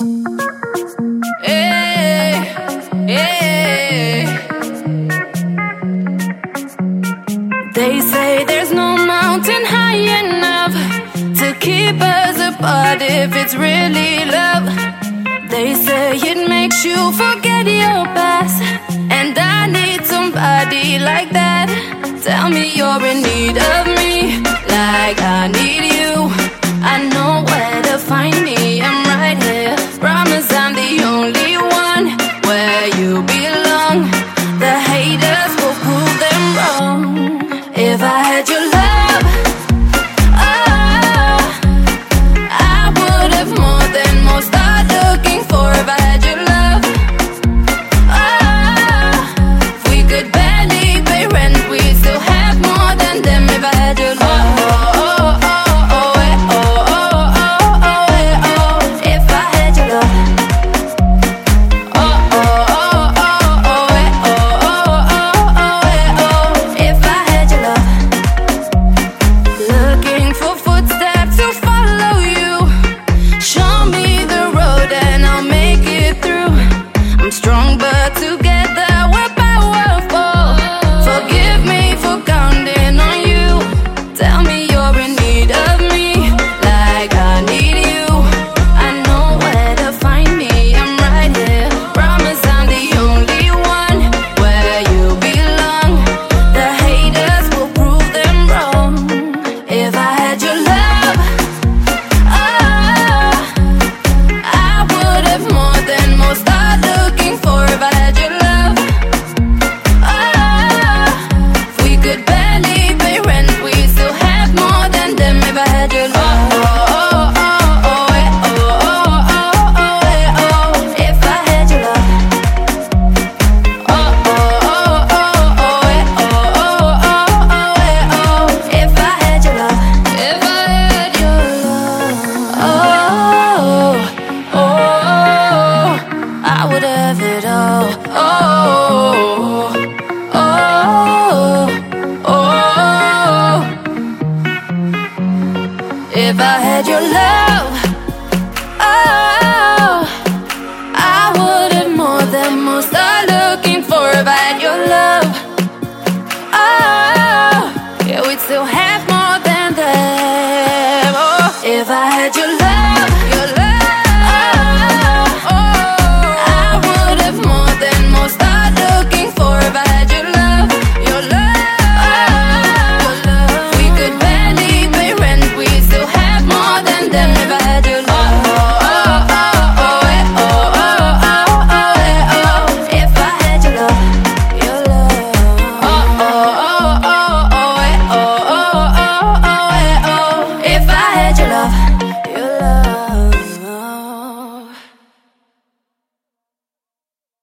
They say there's no mountain high enough to keep us apart if it's really love. They say it makes you forget your past, and I need somebody like that. I would have it all. Oh, oh, oh, oh. If I had your love, oh, I would have more than most are looking for. If I had your love, oh, yeah, we'd still have more than them. Oh, if I had your love.